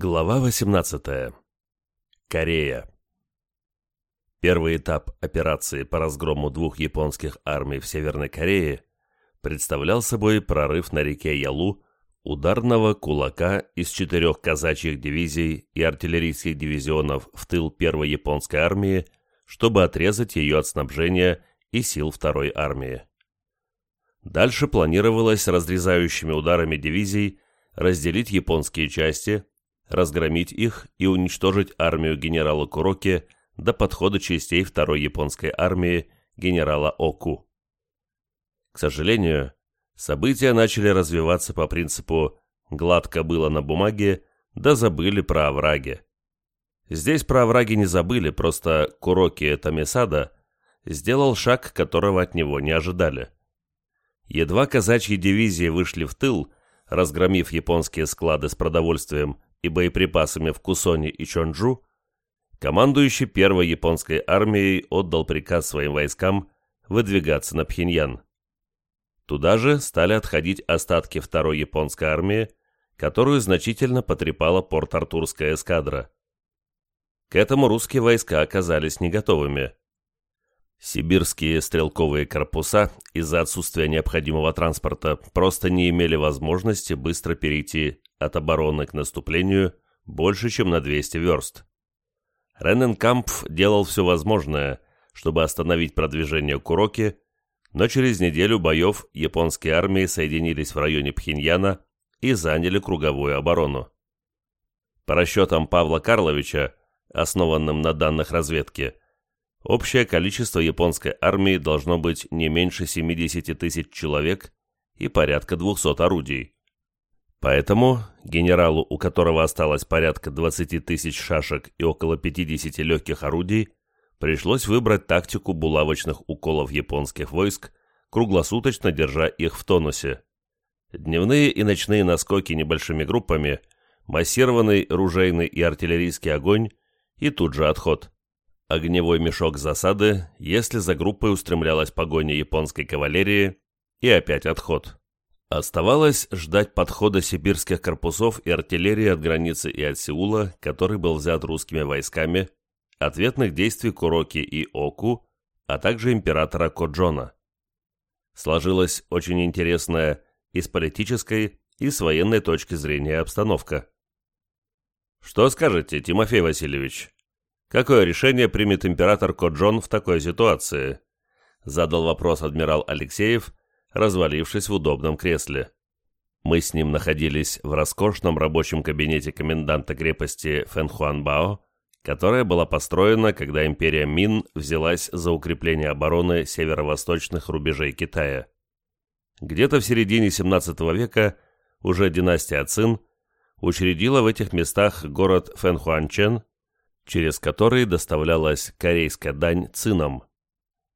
Глава 18. Корея. Первый этап операции по разгрому двух японских армий в Северной Корее представлял собой прорыв на реке Ялу ударного кулака из четырех казачьих дивизий и артиллерийских дивизионов в тыл первой японской армии, чтобы отрезать ее от снабжения и сил второй армии. Дальше планировалось разрезающими ударами дивизий разделить японские части – разгромить их и уничтожить армию генерала Куроки до подхода частей второй японской армии генерала Оку. К сожалению, события начали развиваться по принципу «гладко было на бумаге, да забыли про овраги». Здесь про овраги не забыли, просто Куроки Тамисада сделал шаг, которого от него не ожидали. Едва казачьи дивизии вышли в тыл, разгромив японские склады с продовольствием и боеприпасами в Кусоне и Чонджу, командующий первой японской армией отдал приказ своим войскам выдвигаться на Пхеньян. Туда же стали отходить остатки второй японской армии, которую значительно потрепала Порт-Артурская эскадра. К этому русские войска оказались не готовыми. Сибирские стрелковые корпуса из-за отсутствия необходимого транспорта просто не имели возможности быстро перейти от обороны к наступлению больше, чем на 200 верст. Ренненкампф делал все возможное, чтобы остановить продвижение Куроки, но через неделю боев японские армии соединились в районе Пхеньяна и заняли круговую оборону. По расчетам Павла Карловича, основанным на данных разведки, общее количество японской армии должно быть не меньше 70 тысяч человек и порядка 200 орудий. Поэтому генералу, у которого осталось порядка 20 тысяч шашек и около 50 легких орудий, пришлось выбрать тактику булавочных уколов японских войск, круглосуточно держа их в тонусе. Дневные и ночные наскоки небольшими группами, массированный ружейный и артиллерийский огонь и тут же отход. Огневой мешок засады, если за группой устремлялась погоня японской кавалерии, и опять отход. Оставалось ждать подхода сибирских корпусов и артиллерии от границы и от Сеула, который был взят русскими войсками, ответных действий Куроки и Оку, а также императора Коджона. Сложилась очень интересная и с политической, и с военной точки зрения обстановка. Что скажете, Тимофей Васильевич? Какое решение примет император Коджон в такой ситуации? Задал вопрос адмирал Алексеев, развалившись в удобном кресле. Мы с ним находились в роскошном рабочем кабинете коменданта крепости Фэнхуанбао, которая была построена, когда империя Мин взялась за укрепление обороны северо-восточных рубежей Китая. Где-то в середине 17 века уже династия Цин учредила в этих местах город Фэнхуанчен, через который доставлялась корейская дань цинам.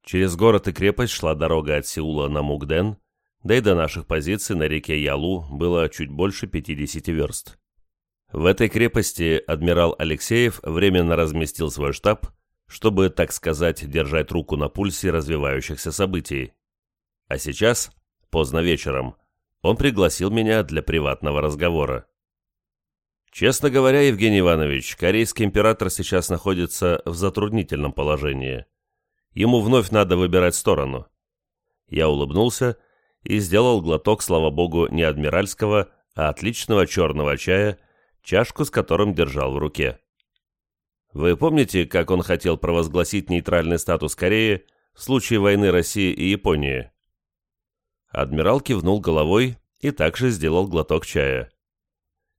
Через город и крепость шла дорога от Сеула на Мугден, да и до наших позиций на реке Ялу было чуть больше 50 верст. В этой крепости адмирал Алексеев временно разместил свой штаб, чтобы, так сказать, держать руку на пульсе развивающихся событий. А сейчас, поздно вечером, он пригласил меня для приватного разговора. Честно говоря, Евгений Иванович, корейский император сейчас находится в затруднительном положении. Ему вновь надо выбирать сторону. Я улыбнулся и сделал глоток, слава богу, не адмиральского, а отличного черного чая, чашку с которым держал в руке. Вы помните, как он хотел провозгласить нейтральный статус Кореи в случае войны России и Японии? Адмирал кивнул головой и также сделал глоток чая.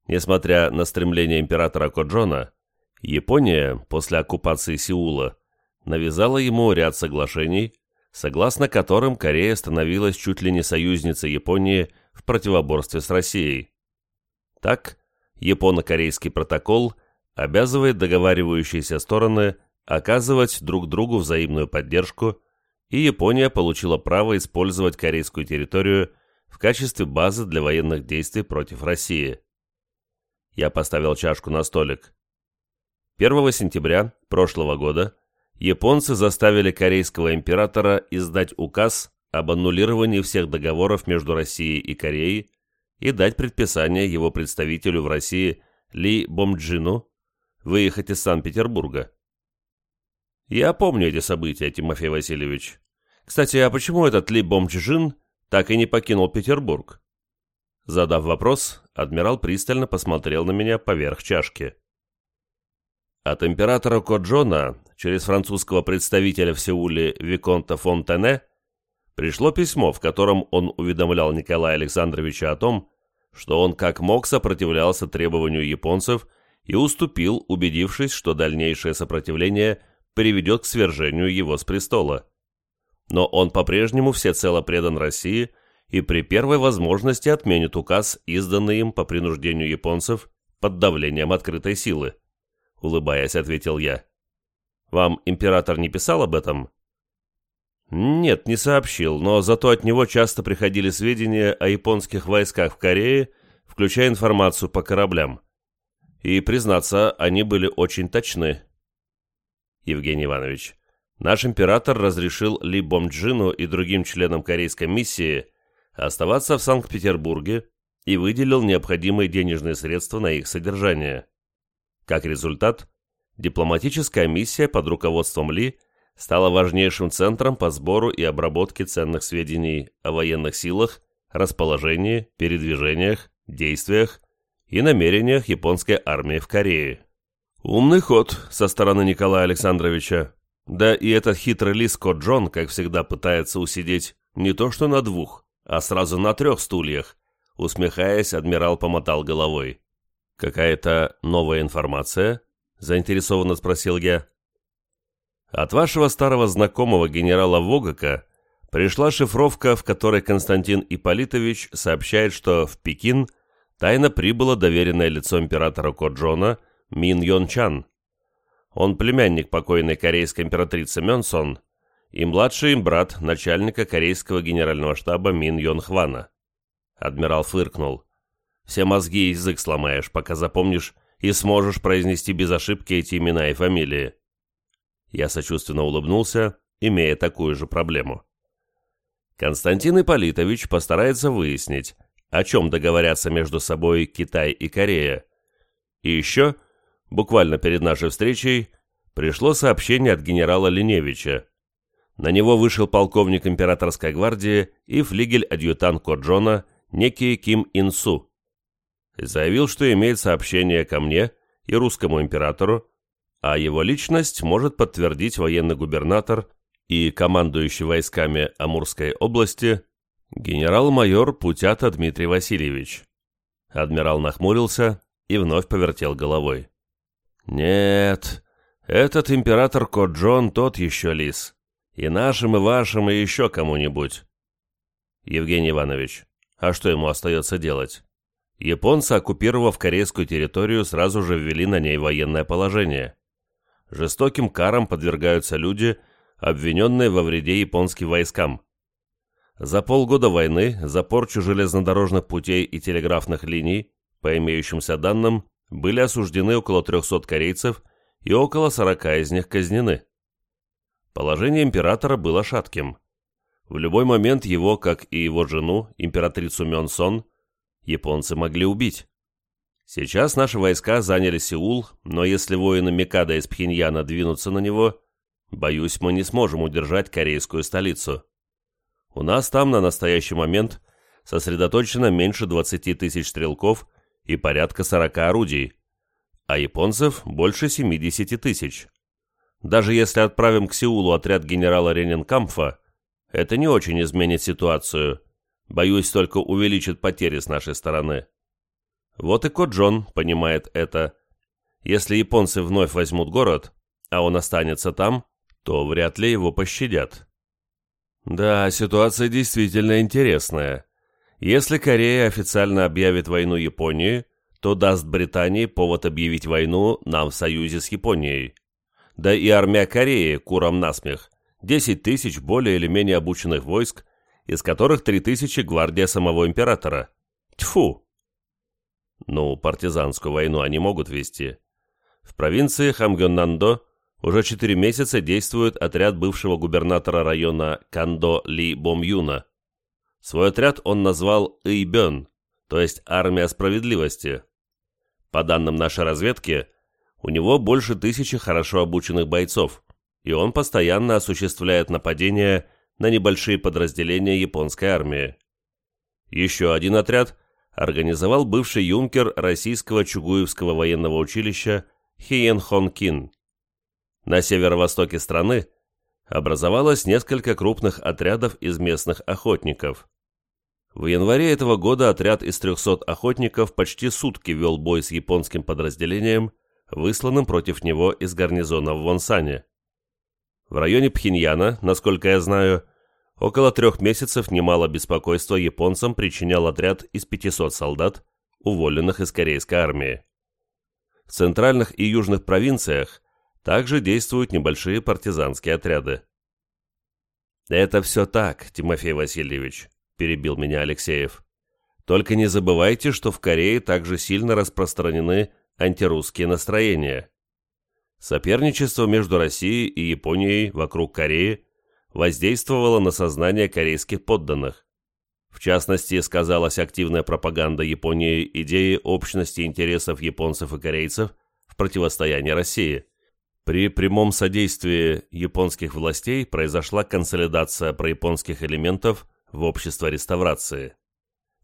Несмотря на стремление императора Коджона, Япония после оккупации Сеула навязала ему ряд соглашений, согласно которым Корея становилась чуть ли не союзницей Японии в противоборстве с Россией. Так, Японо-корейский протокол обязывает договаривающиеся стороны оказывать друг другу взаимную поддержку, и Япония получила право использовать корейскую территорию в качестве базы для военных действий против России. Я поставил чашку на столик. 1 сентября прошлого года японцы заставили корейского императора издать указ об аннулировании всех договоров между Россией и Кореей и дать предписание его представителю в России Ли Бомджину выехать из Санкт-Петербурга. Я помню эти события, Тимофей Васильевич. Кстати, а почему этот Ли Бомджин так и не покинул Петербург? Задав вопрос, адмирал пристально посмотрел на меня поверх чашки. От императора Коджона через французского представителя в Сеуле Виконта Фонтене пришло письмо, в котором он уведомлял Николая Александровича о том, что он как мог сопротивлялся требованию японцев и уступил, убедившись, что дальнейшее сопротивление приведет к свержению его с престола. Но он по-прежнему всецело предан России и при первой возможности отменит указ, изданный им по принуждению японцев под давлением открытой силы улыбаясь, ответил я. Вам император не писал об этом? Нет, не сообщил, но зато от него часто приходили сведения о японских войсках в Корее, включая информацию по кораблям. И, признаться, они были очень точны. Евгений Иванович, наш император разрешил Ли Бомджину и другим членам корейской миссии оставаться в Санкт-Петербурге и выделил необходимые денежные средства на их содержание. Как результат, дипломатическая миссия под руководством Ли стала важнейшим центром по сбору и обработке ценных сведений о военных силах, расположении, передвижениях, действиях и намерениях японской армии в Корее. Умный ход со стороны Николая Александровича. Да и этот хитрый лис Кот Джон, как всегда, пытается усидеть не то что на двух, а сразу на трех стульях. Усмехаясь, адмирал помотал головой. «Какая-то новая информация?» – заинтересованно спросил я. «От вашего старого знакомого генерала Вогака пришла шифровка, в которой Константин Ипполитович сообщает, что в Пекин тайно прибыло доверенное лицо императора Коджона Мин Йон Чан. Он племянник покойной корейской императрицы Мёнсон и младший им брат начальника корейского генерального штаба Мин Йон Хвана». Адмирал фыркнул. Все мозги и язык сломаешь, пока запомнишь и сможешь произнести без ошибки эти имена и фамилии. Я сочувственно улыбнулся, имея такую же проблему. Константин Ипполитович постарается выяснить, о чем договорятся между собой Китай и Корея. И еще, буквально перед нашей встречей, пришло сообщение от генерала Линевича. На него вышел полковник императорской гвардии и флигель-адъютант Коджона, некий Ким Инсу заявил, что имеет сообщение ко мне и русскому императору, а его личность может подтвердить военный губернатор и командующий войсками Амурской области генерал-майор Путята Дмитрий Васильевич. Адмирал нахмурился и вновь повертел головой. «Нет, этот император Коджон тот еще лис. И нашим, и вашим, и еще кому-нибудь». «Евгений Иванович, а что ему остается делать?» Японцы, оккупировав корейскую территорию, сразу же ввели на ней военное положение. Жестоким карам подвергаются люди, обвиненные во вреде японским войскам. За полгода войны за порчу железнодорожных путей и телеграфных линий, по имеющимся данным, были осуждены около 300 корейцев и около 40 из них казнены. Положение императора было шатким. В любой момент его, как и его жену, императрицу Мёнсон, японцы могли убить. Сейчас наши войска заняли Сеул, но если воины Микада из Пхеньяна двинутся на него, боюсь, мы не сможем удержать корейскую столицу. У нас там на настоящий момент сосредоточено меньше 20 тысяч стрелков и порядка 40 орудий, а японцев больше 70 тысяч. Даже если отправим к Сеулу отряд генерала Рененкампфа, это не очень изменит ситуацию, Боюсь, только увеличит потери с нашей стороны. Вот и Коджон понимает это. Если японцы вновь возьмут город, а он останется там, то вряд ли его пощадят. Да, ситуация действительно интересная. Если Корея официально объявит войну Японии, то даст Британии повод объявить войну нам в союзе с Японией. Да и армия Кореи, курам насмех, 10 тысяч более или менее обученных войск из которых 3000 гвардия самого императора. Тьфу! Ну, партизанскую войну они могут вести. В провинции Хамгённандо уже 4 месяца действует отряд бывшего губернатора района Кандо Ли Бомюна. Свой отряд он назвал Ийбён, то есть Армия Справедливости. По данным нашей разведки, у него больше тысячи хорошо обученных бойцов, и он постоянно осуществляет нападения на небольшие подразделения японской армии. Еще один отряд организовал бывший юнкер российского Чугуевского военного училища Хиен Хон Кин. На северо-востоке страны образовалось несколько крупных отрядов из местных охотников. В январе этого года отряд из 300 охотников почти сутки вел бой с японским подразделением, высланным против него из гарнизона в Вонсане. В районе Пхеньяна, насколько я знаю, около трех месяцев немало беспокойства японцам причинял отряд из 500 солдат, уволенных из корейской армии. В центральных и южных провинциях также действуют небольшие партизанские отряды. «Это все так, Тимофей Васильевич», – перебил меня Алексеев. «Только не забывайте, что в Корее также сильно распространены антирусские настроения. Соперничество между Россией и Японией вокруг Кореи воздействовало на сознание корейских подданных. В частности, сказалась активная пропаганда Японии идеи общности интересов японцев и корейцев в противостоянии России. При прямом содействии японских властей произошла консолидация прояпонских элементов в общество реставрации.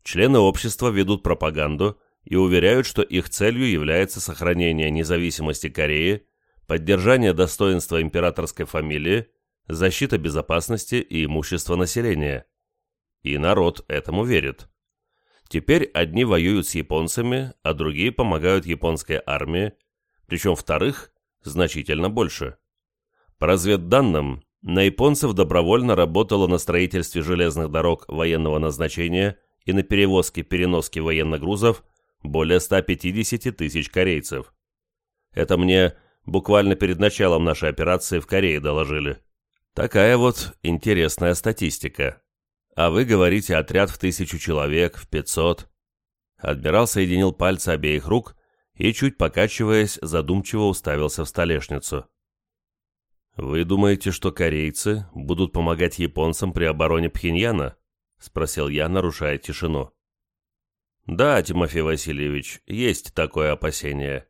Члены общества ведут пропаганду и уверяют, что их целью является сохранение независимости Кореи, поддержание достоинства императорской фамилии, защита безопасности и имущества населения. И народ этому верит. Теперь одни воюют с японцами, а другие помогают японской армии, причем вторых значительно больше. По разведданным, на японцев добровольно работало на строительстве железных дорог военного назначения и на перевозке-переноске военных грузов более 150 тысяч корейцев. Это мне буквально перед началом нашей операции в Корее доложили. Такая вот интересная статистика. А вы говорите отряд в тысячу человек, в 500. Адмирал соединил пальцы обеих рук и, чуть покачиваясь, задумчиво уставился в столешницу. «Вы думаете, что корейцы будут помогать японцам при обороне Пхеньяна?» — спросил я, нарушая тишину. «Да, Тимофей Васильевич, есть такое опасение», —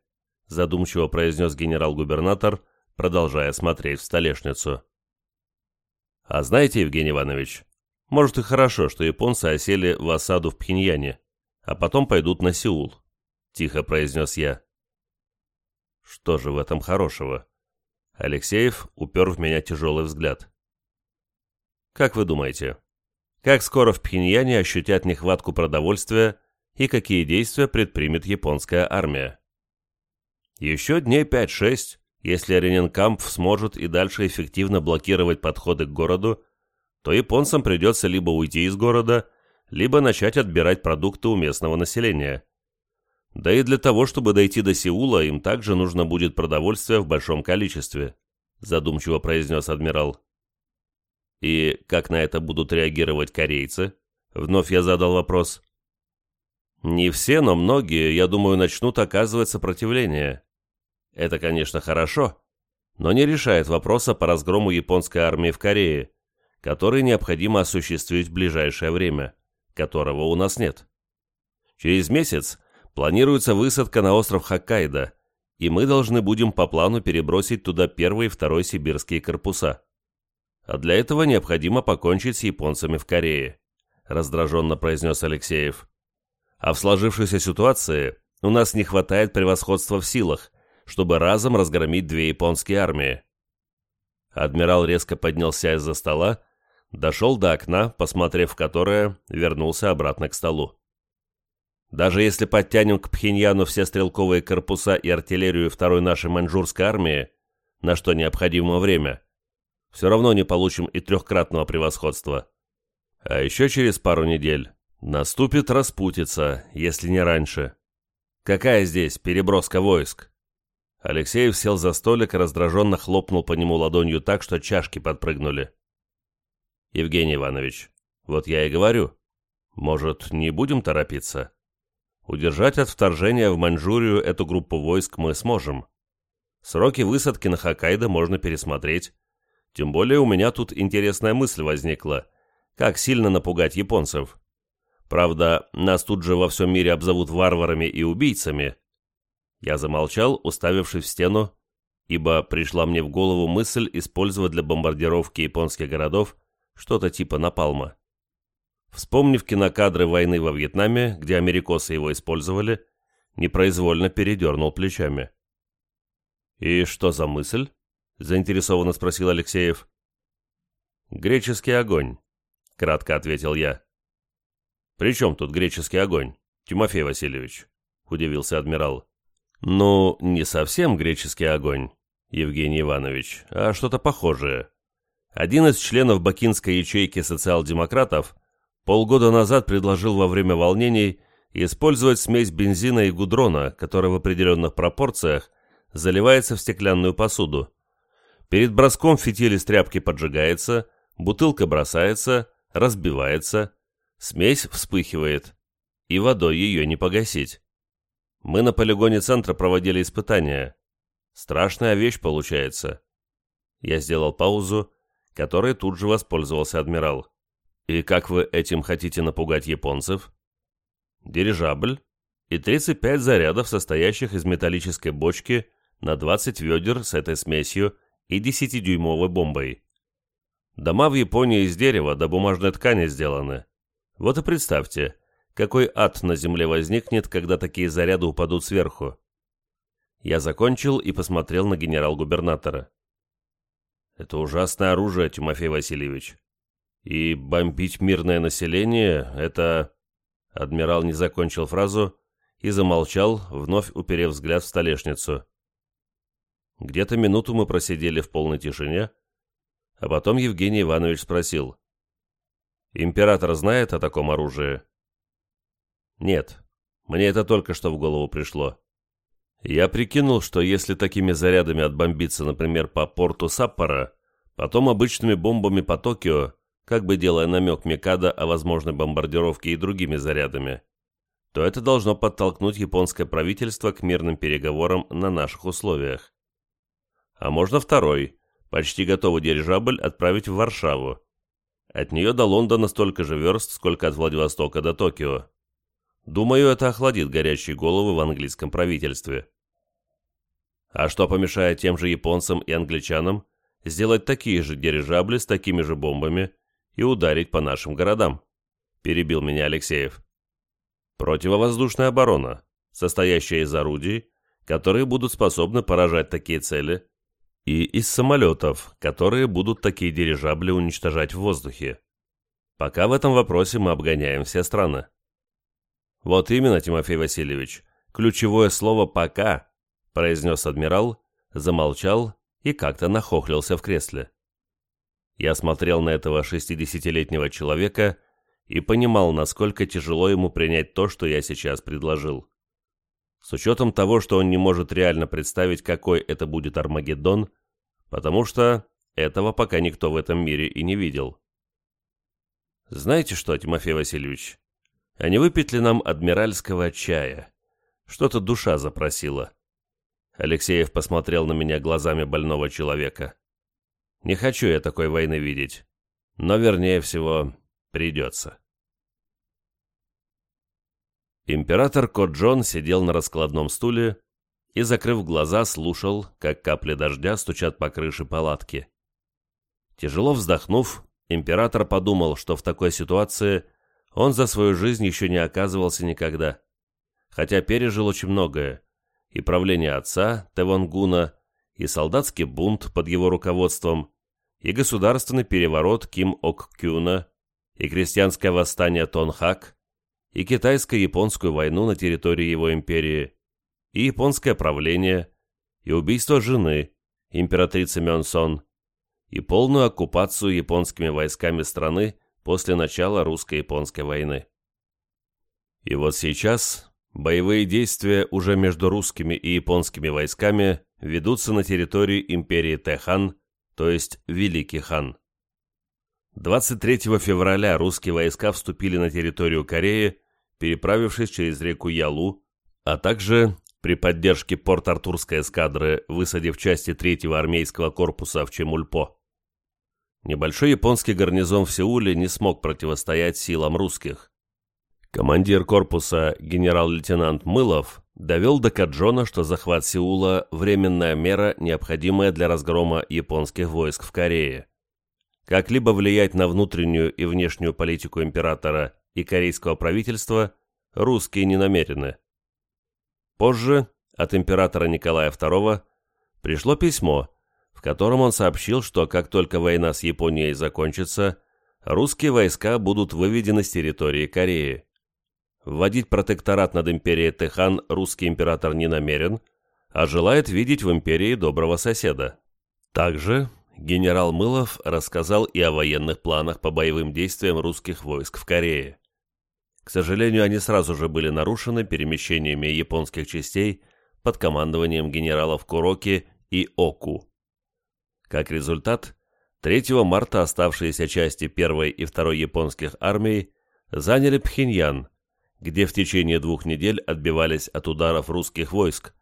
задумчиво произнес генерал-губернатор, продолжая смотреть в столешницу. «А знаете, Евгений Иванович, может и хорошо, что японцы осели в осаду в Пхеньяне, а потом пойдут на Сеул», — тихо произнес я. «Что же в этом хорошего?» Алексеев упер в меня тяжелый взгляд. «Как вы думаете, как скоро в Пхеньяне ощутят нехватку продовольствия и какие действия предпримет японская армия?» «Еще дней пять-шесть, если Рененкамп сможет и дальше эффективно блокировать подходы к городу, то японцам придется либо уйти из города, либо начать отбирать продукты у местного населения. Да и для того, чтобы дойти до Сеула, им также нужно будет продовольствие в большом количестве», задумчиво произнес адмирал. «И как на это будут реагировать корейцы?» Вновь я задал вопрос. «Не все, но многие, я думаю, начнут оказывать сопротивление. Это, конечно, хорошо, но не решает вопроса по разгрому японской армии в Корее, который необходимо осуществить в ближайшее время, которого у нас нет. Через месяц планируется высадка на остров Хоккайдо, и мы должны будем по плану перебросить туда первый и второй сибирские корпуса. А для этого необходимо покончить с японцами в Корее», – раздраженно произнес Алексеев. «А в сложившейся ситуации у нас не хватает превосходства в силах, чтобы разом разгромить две японские армии». Адмирал резко поднялся из-за стола, дошел до окна, посмотрев в которое, вернулся обратно к столу. Даже если подтянем к Пхеньяну все стрелковые корпуса и артиллерию второй нашей маньчжурской армии, на что необходимо время, все равно не получим и трехкратного превосходства. А еще через пару недель наступит распутица, если не раньше. Какая здесь переброска войск? Алексеев сел за столик и раздраженно хлопнул по нему ладонью так, что чашки подпрыгнули. Евгений Иванович, вот я и говорю, может, не будем торопиться? Удержать от вторжения в Маньчжурию эту группу войск мы сможем. Сроки высадки на Хоккайдо можно пересмотреть. Тем более у меня тут интересная мысль возникла. Как сильно напугать японцев? Правда, нас тут же во всем мире обзовут варварами и убийцами. Я замолчал, уставившись в стену, ибо пришла мне в голову мысль использовать для бомбардировки японских городов что-то типа напалма. Вспомнив кинокадры войны во Вьетнаме, где америкосы его использовали, непроизвольно передернул плечами. «И что за мысль?» – заинтересованно спросил Алексеев. «Греческий огонь», – кратко ответил я. «При чем тут греческий огонь, Тимофей Васильевич?» – удивился адмирал. «Ну, не совсем греческий огонь, Евгений Иванович, а что-то похожее. Один из членов бакинской ячейки социал-демократов полгода назад предложил во время волнений использовать смесь бензина и гудрона, которая в определенных пропорциях заливается в стеклянную посуду. Перед броском фитиль из тряпки поджигается, бутылка бросается, разбивается, смесь вспыхивает, и водой ее не погасить. Мы на полигоне центра проводили испытания. Страшная вещь получается. Я сделал паузу, которой тут же воспользовался адмирал. И как вы этим хотите напугать японцев? Дирижабль и 35 зарядов, состоящих из металлической бочки на 20 ведер с этой смесью и 10-дюймовой бомбой. Дома в Японии из дерева до бумажной ткани сделаны. Вот и представьте, какой ад на земле возникнет, когда такие заряды упадут сверху. Я закончил и посмотрел на генерал-губернатора. Это ужасное оружие, Тимофей Васильевич. И бомбить мирное население — это... Адмирал не закончил фразу и замолчал, вновь уперев взгляд в столешницу. Где-то минуту мы просидели в полной тишине, а потом Евгений Иванович спросил. «Император знает о таком оружии?» «Нет, мне это только что в голову пришло. Я прикинул, что если такими зарядами отбомбиться, например, по порту Саппора, потом обычными бомбами по Токио, как бы делая намек Микада о возможной бомбардировке и другими зарядами, то это должно подтолкнуть японское правительство к мирным переговорам на наших условиях. А можно второй, почти готовый дирижабль отправить в Варшаву. От нее до Лондона столько же верст, сколько от Владивостока до Токио. Думаю, это охладит горячие головы в английском правительстве. А что помешает тем же японцам и англичанам сделать такие же дирижабли с такими же бомбами и ударить по нашим городам? Перебил меня Алексеев. Противовоздушная оборона, состоящая из орудий, которые будут способны поражать такие цели, и из самолетов, которые будут такие дирижабли уничтожать в воздухе. Пока в этом вопросе мы обгоняем все страны. «Вот именно, Тимофей Васильевич. Ключевое слово «пока», — произнес адмирал, замолчал и как-то нахохлился в кресле. Я смотрел на этого шестидесятилетнего человека и понимал, насколько тяжело ему принять то, что я сейчас предложил. С учетом того, что он не может реально представить, какой это будет Армагеддон, потому что этого пока никто в этом мире и не видел. Знаете что, Тимофей Васильевич, а не выпить ли нам адмиральского чая? Что-то душа запросила. Алексеев посмотрел на меня глазами больного человека. Не хочу я такой войны видеть. Но, вернее всего, придется. Император Коджон сидел на раскладном стуле и, закрыв глаза, слушал, как капли дождя стучат по крыше палатки. Тяжело вздохнув, император подумал, что в такой ситуации – он за свою жизнь еще не оказывался никогда, хотя пережил очень многое, и правление отца, Тевонгуна, и солдатский бунт под его руководством, и государственный переворот Ким Ок Кюна, и крестьянское восстание Тонхак, и китайско-японскую войну на территории его империи, и японское правление, и убийство жены, императрицы Мёнсон, и полную оккупацию японскими войсками страны после начала русско-японской войны. И вот сейчас боевые действия уже между русскими и японскими войсками ведутся на территории империи Тэхан, то есть Великий хан. 23 февраля русские войска вступили на территорию Кореи, переправившись через реку Ялу, а также при поддержке Порт-Артурской эскадры, высадив части 3-го армейского корпуса в Чемульпо. Небольшой японский гарнизон в Сеуле не смог противостоять силам русских. Командир корпуса генерал-лейтенант Мылов довел до Каджона, что захват Сеула – временная мера, необходимая для разгрома японских войск в Корее. Как-либо влиять на внутреннюю и внешнюю политику императора и корейского правительства русские не намерены. Позже от императора Николая II пришло письмо, в котором он сообщил, что как только война с Японией закончится, русские войска будут выведены с территории Кореи. Вводить протекторат над империей Тэхан русский император не намерен, а желает видеть в империи доброго соседа. Также генерал Мылов рассказал и о военных планах по боевым действиям русских войск в Корее. К сожалению, они сразу же были нарушены перемещениями японских частей под командованием генералов Куроки и Оку. Как результат, 3 марта оставшиеся части 1 и 2 японских армий заняли Пхеньян, где в течение двух недель отбивались от ударов русских войск,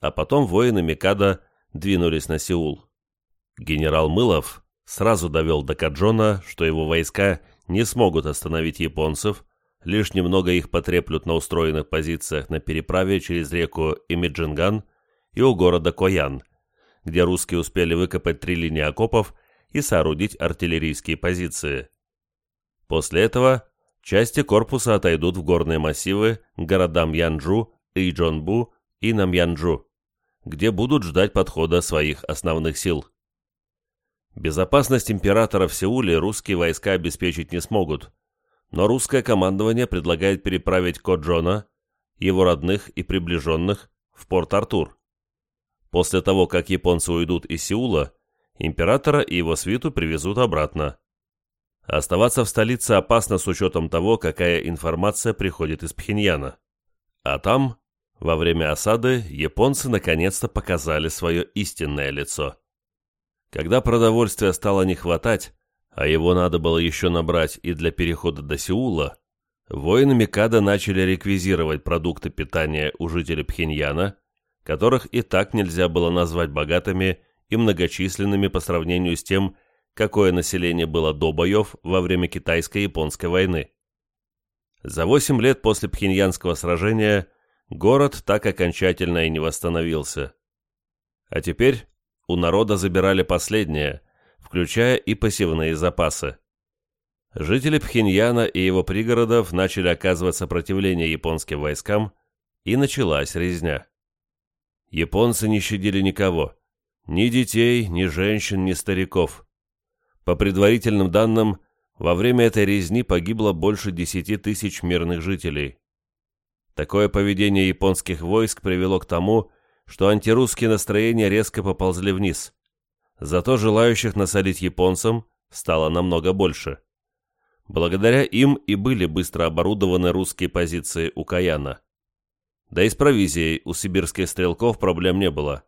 а потом воины Микада двинулись на Сеул. Генерал Мылов сразу довел до Каджона, что его войска не смогут остановить японцев, лишь немного их потреплют на устроенных позициях на переправе через реку Имиджинган и у города Коян, где русские успели выкопать три линии окопов и соорудить артиллерийские позиции. После этого Части корпуса отойдут в горные массивы к городам Янджу, Иджонбу и Намьянджу, где будут ждать подхода своих основных сил. Безопасность императора в Сеуле русские войска обеспечить не смогут, но русское командование предлагает переправить Коджона, его родных и приближенных, в Порт-Артур. После того, как японцы уйдут из Сеула, императора и его свиту привезут обратно. Оставаться в столице опасно с учетом того, какая информация приходит из Пхеньяна. А там, во время осады, японцы наконец-то показали свое истинное лицо. Когда продовольствия стало не хватать, а его надо было еще набрать и для перехода до Сеула, воины Микада начали реквизировать продукты питания у жителей Пхеньяна, которых и так нельзя было назвать богатыми и многочисленными по сравнению с тем, какое население было до боев во время Китайско-японской войны. За 8 лет после Пхеньянского сражения город так окончательно и не восстановился. А теперь у народа забирали последнее, включая и посевные запасы. Жители Пхеньяна и его пригородов начали оказывать сопротивление японским войскам, и началась резня. Японцы не щадили никого, ни детей, ни женщин, ни стариков. По предварительным данным, во время этой резни погибло больше 10 тысяч мирных жителей. Такое поведение японских войск привело к тому, что антирусские настроения резко поползли вниз. Зато желающих насолить японцам стало намного больше. Благодаря им и были быстро оборудованы русские позиции у Каяна. Да и с провизией у сибирских стрелков проблем не было.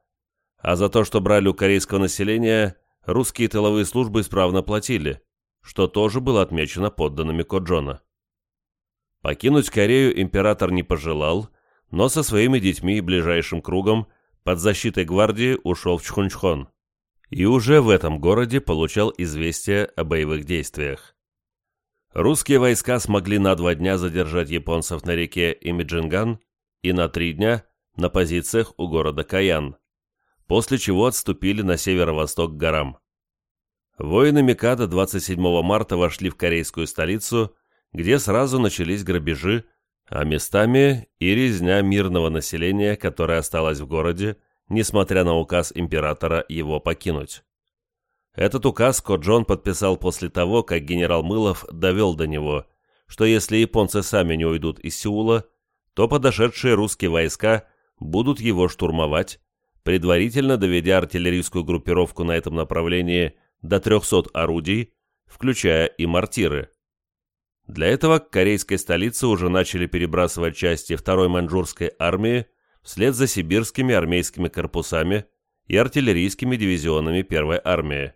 А за то, что брали у корейского населения, русские тыловые службы исправно платили, что тоже было отмечено подданными Коджона. Покинуть Корею император не пожелал, но со своими детьми и ближайшим кругом под защитой гвардии ушел в Чхунчхон. И уже в этом городе получал известие о боевых действиях. Русские войска смогли на два дня задержать японцев на реке Имиджинган и на три дня на позициях у города Каян после чего отступили на северо-восток к горам. Воины Микада 27 марта вошли в корейскую столицу, где сразу начались грабежи, а местами и резня мирного населения, которое осталось в городе, несмотря на указ императора его покинуть. Этот указ Коджон подписал после того, как генерал Мылов довел до него, что если японцы сами не уйдут из Сеула, то подошедшие русские войска будут его штурмовать, предварительно доведя артиллерийскую группировку на этом направлении до 300 орудий, включая и мортиры. Для этого к корейской столице уже начали перебрасывать части второй маньчжурской армии вслед за сибирскими армейскими корпусами и артиллерийскими дивизионами первой армии.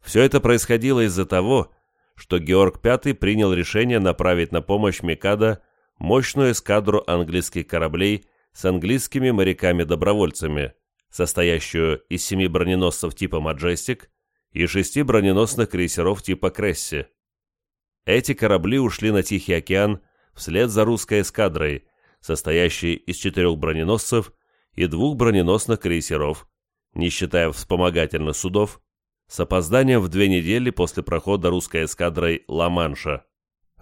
Все это происходило из-за того, что Георг V принял решение направить на помощь Микадо мощную эскадру английских кораблей с английскими моряками-добровольцами, состоящую из семи броненосцев типа «Маджестик» и шести броненосных крейсеров типа «Кресси». Эти корабли ушли на Тихий океан вслед за русской эскадрой, состоящей из четырех броненосцев и двух броненосных крейсеров, не считая вспомогательных судов, с опозданием в две недели после прохода русской эскадрой Ла-Манша.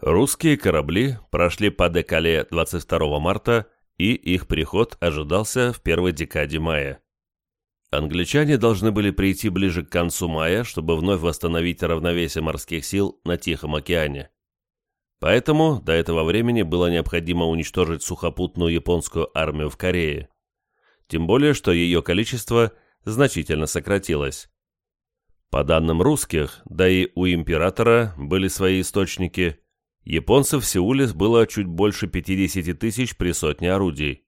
Русские корабли прошли по Декале 22 марта, и их приход ожидался в первой декаде мая. Англичане должны были прийти ближе к концу мая, чтобы вновь восстановить равновесие морских сил на Тихом океане. Поэтому до этого времени было необходимо уничтожить сухопутную японскую армию в Корее. Тем более, что ее количество значительно сократилось. По данным русских, да и у императора были свои источники, японцев в Сеуле было чуть больше 50 тысяч при сотне орудий.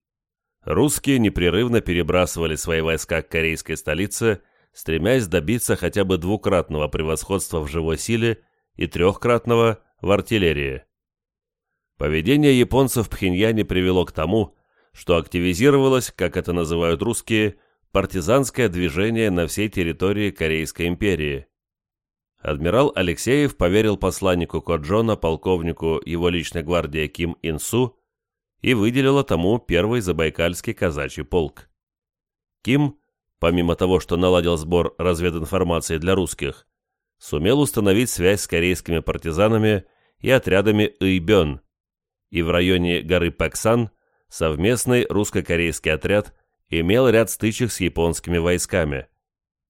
Русские непрерывно перебрасывали свои войска к корейской столице, стремясь добиться хотя бы двукратного превосходства в живой силе и трехкратного в артиллерии. Поведение японцев в Пхеньяне привело к тому, что активизировалось, как это называют русские, партизанское движение на всей территории Корейской империи. Адмирал Алексеев поверил посланнику Коджона, полковнику его личной гвардии Ким Инсу, и выделила тому первый забайкальский казачий полк. Ким, помимо того, что наладил сбор развединформации для русских, сумел установить связь с корейскими партизанами и отрядами Ыйбён, и в районе горы Паксан совместный русско-корейский отряд имел ряд стычек с японскими войсками,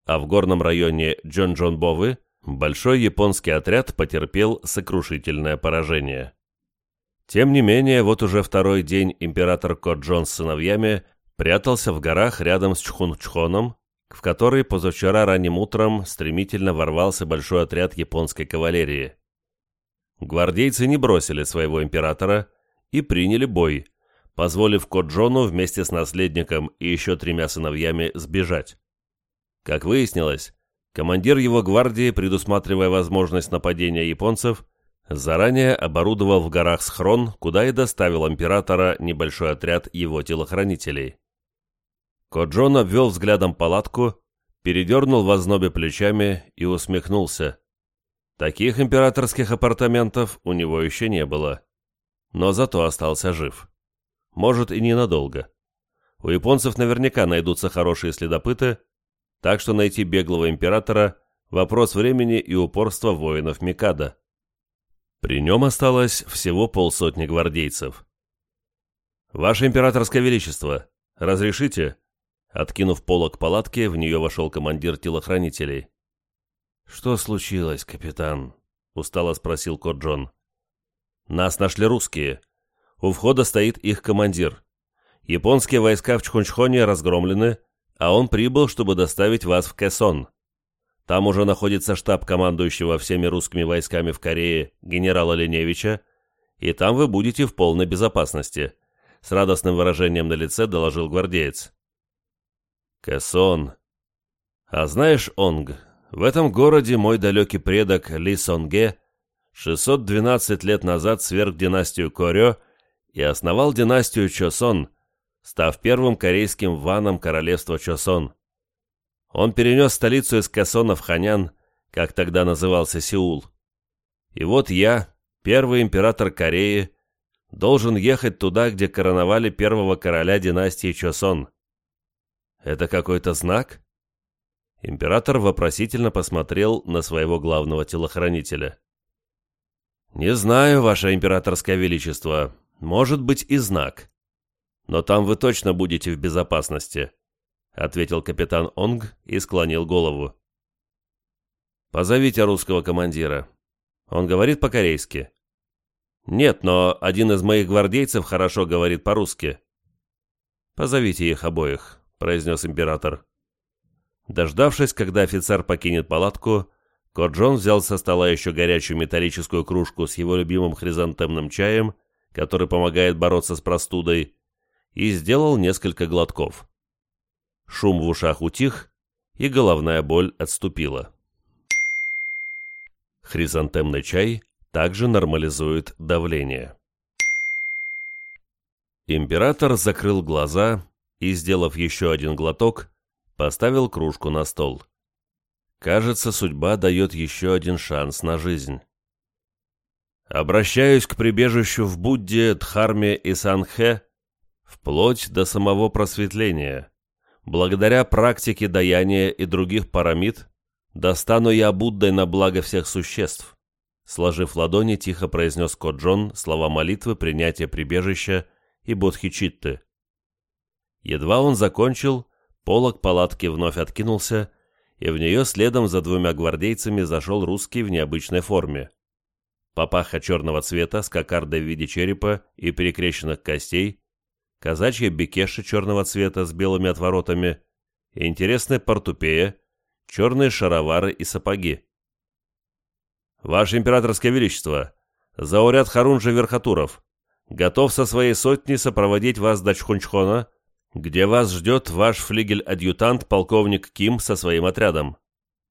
а в горном районе Джон-Джон-Бовы большой японский отряд потерпел сокрушительное поражение. Тем не менее, вот уже второй день император Коджон с сыновьями прятался в горах рядом с Чхунчхоном, в который позавчера ранним утром стремительно ворвался большой отряд японской кавалерии. Гвардейцы не бросили своего императора и приняли бой, позволив Коджону вместе с наследником и еще тремя сыновьями сбежать. Как выяснилось, командир его гвардии, предусматривая возможность нападения японцев, заранее оборудовал в горах схрон, куда и доставил императора небольшой отряд его телохранителей. Коджон обвел взглядом палатку, передернул в ознобе плечами и усмехнулся. Таких императорских апартаментов у него еще не было. Но зато остался жив. Может и ненадолго. У японцев наверняка найдутся хорошие следопыты, так что найти беглого императора – вопрос времени и упорства воинов Микада. При нем осталось всего полсотни гвардейцев. «Ваше императорское величество, разрешите?» Откинув полок палатки, в нее вошел командир телохранителей. «Что случилось, капитан?» — устало спросил кот Джон. «Нас нашли русские. У входа стоит их командир. Японские войска в Чхунчхоне разгромлены, а он прибыл, чтобы доставить вас в Кэсон. Там уже находится штаб командующего всеми русскими войсками в Корее генерала Леневича, и там вы будете в полной безопасности», — с радостным выражением на лице доложил гвардеец. «Кэсон. А знаешь, Онг, в этом городе мой далекий предок Ли Сонге 612 лет назад сверг династию Корё и основал династию Чосон, став первым корейским ваном королевства Чосон. Он перенес столицу из Кэсона в Ханян, как тогда назывался Сеул. И вот я, первый император Кореи, должен ехать туда, где короновали первого короля династии Чосон. Это какой-то знак? Император вопросительно посмотрел на своего главного телохранителя. «Не знаю, ваше императорское величество. Может быть и знак. Но там вы точно будете в безопасности», — ответил капитан Онг и склонил голову. «Позовите русского командира. Он говорит по-корейски». «Нет, но один из моих гвардейцев хорошо говорит по-русски». «Позовите их обоих», — произнес император. Дождавшись, когда офицер покинет палатку, Коджон взял со стола еще горячую металлическую кружку с его любимым хризантемным чаем, который помогает бороться с простудой, и сделал несколько глотков. Шум в ушах утих, и головная боль отступила. Хризантемный чай также нормализует давление. Император закрыл глаза и, сделав еще один глоток, Поставил кружку на стол. Кажется, судьба дает еще один шанс на жизнь. Обращаюсь к прибежищу в Будде, Дхарме и Санхе вплоть до самого просветления. Благодаря практике даяния и других парамид достану я Буддой на благо всех существ. Сложив ладони, тихо произнес Коджон слова молитвы принятия прибежища и бодхичитты. Едва он закончил, полог палатки вновь откинулся, и в нее следом за двумя гвардейцами зашел русский в необычной форме. Папаха черного цвета с кокардой в виде черепа и перекрещенных костей, казачья бекеша черного цвета с белыми отворотами интересная портупея, черные шаровары и сапоги. «Ваше императорское величество, зауряд Харунжи Верхотуров, готов со своей сотней сопроводить вас до Чхунчхона где вас ждет ваш флигель-адъютант полковник Ким со своим отрядом.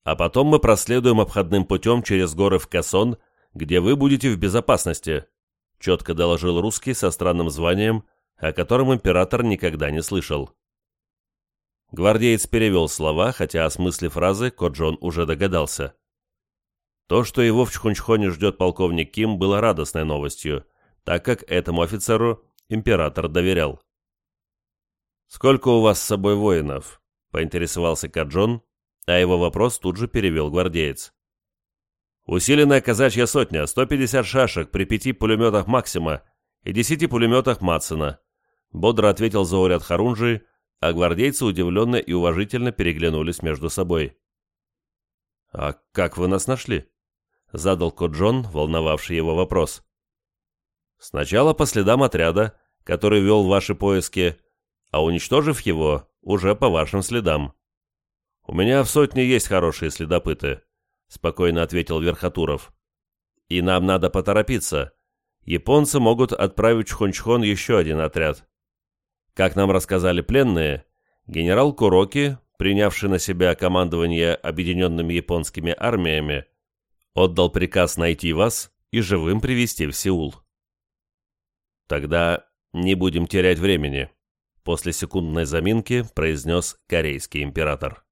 А потом мы проследуем обходным путем через горы в Кассон, где вы будете в безопасности», — четко доложил русский со странным званием, о котором император никогда не слышал. Гвардеец перевел слова, хотя о смысле фразы Коджон уже догадался. То, что его в Чхунчхоне ждет полковник Ким, было радостной новостью, так как этому офицеру император доверял. «Сколько у вас с собой воинов?» — поинтересовался Каджон, а его вопрос тут же перевел гвардеец. «Усиленная казачья сотня, 150 шашек при пяти пулеметах Максима и десяти пулеметах Матсена», — бодро ответил Зауряд Харунжи, а гвардейцы удивленно и уважительно переглянулись между собой. «А как вы нас нашли?» — задал Коджон, волновавший его вопрос. «Сначала по следам отряда, который вел ваши поиски, а уничтожив его, уже по вашим следам. «У меня в сотне есть хорошие следопыты», — спокойно ответил Верхотуров. «И нам надо поторопиться. Японцы могут отправить в Чхончхон еще один отряд. Как нам рассказали пленные, генерал Куроки, принявший на себя командование объединенными японскими армиями, отдал приказ найти вас и живым привести в Сеул. Тогда не будем терять времени. После секундной заминки произнес корейский император.